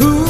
who